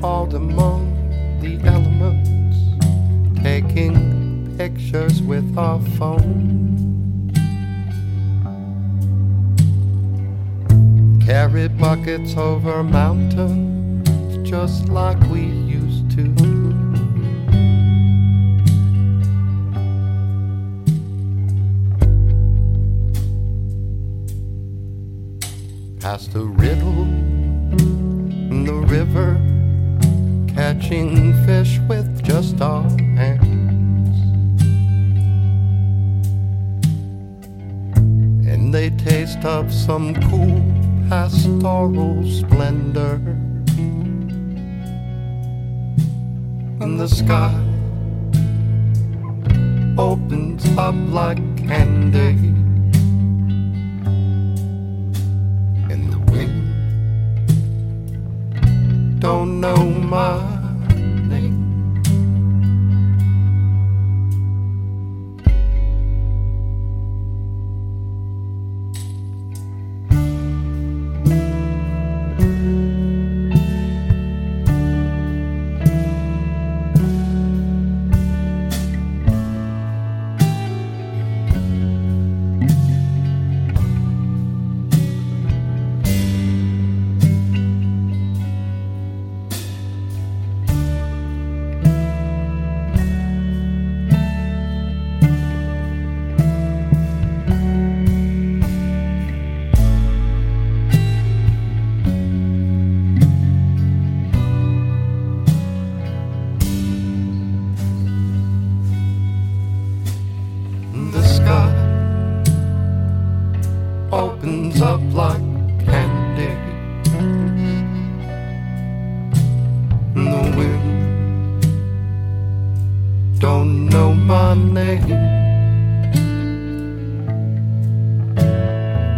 the among the elements, taking pictures with our phone. Carry buckets over mountains just like we used to. Past the riddle in the river, catching fish with just our hands. And they taste of some cool pastoral splendor. And the sky opens up like candy. And the wind don't know my like candy. And the wind don't know my name.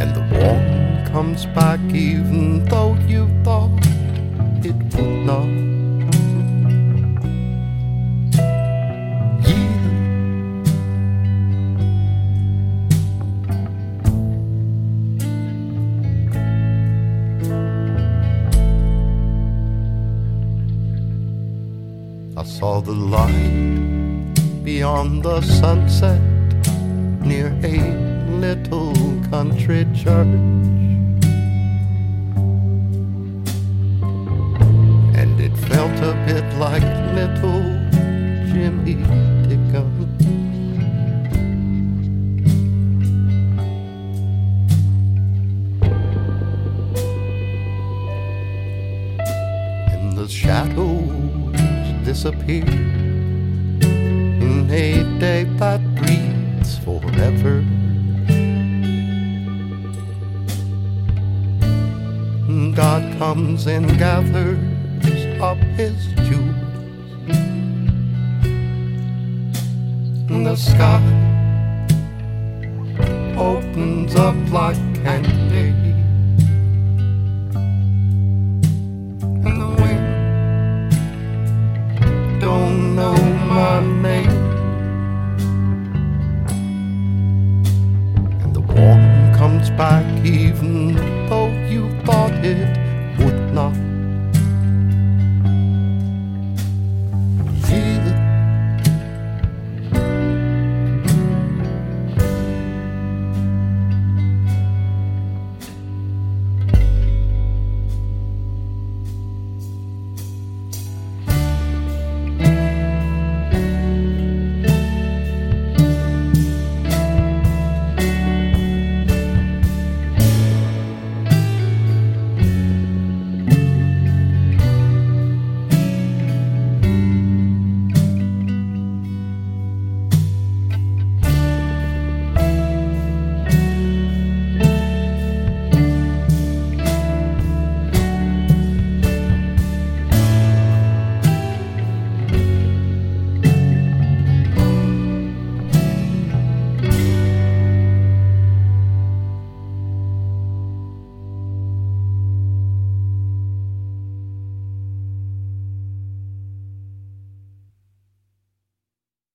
And the warm comes back even though you thought it would I saw the light beyond the sunset near a little country church. And it felt a bit like little Jimmy disappear in a day that breathes forever. God comes and gathers up his jewels. The sky opens up like candy. Even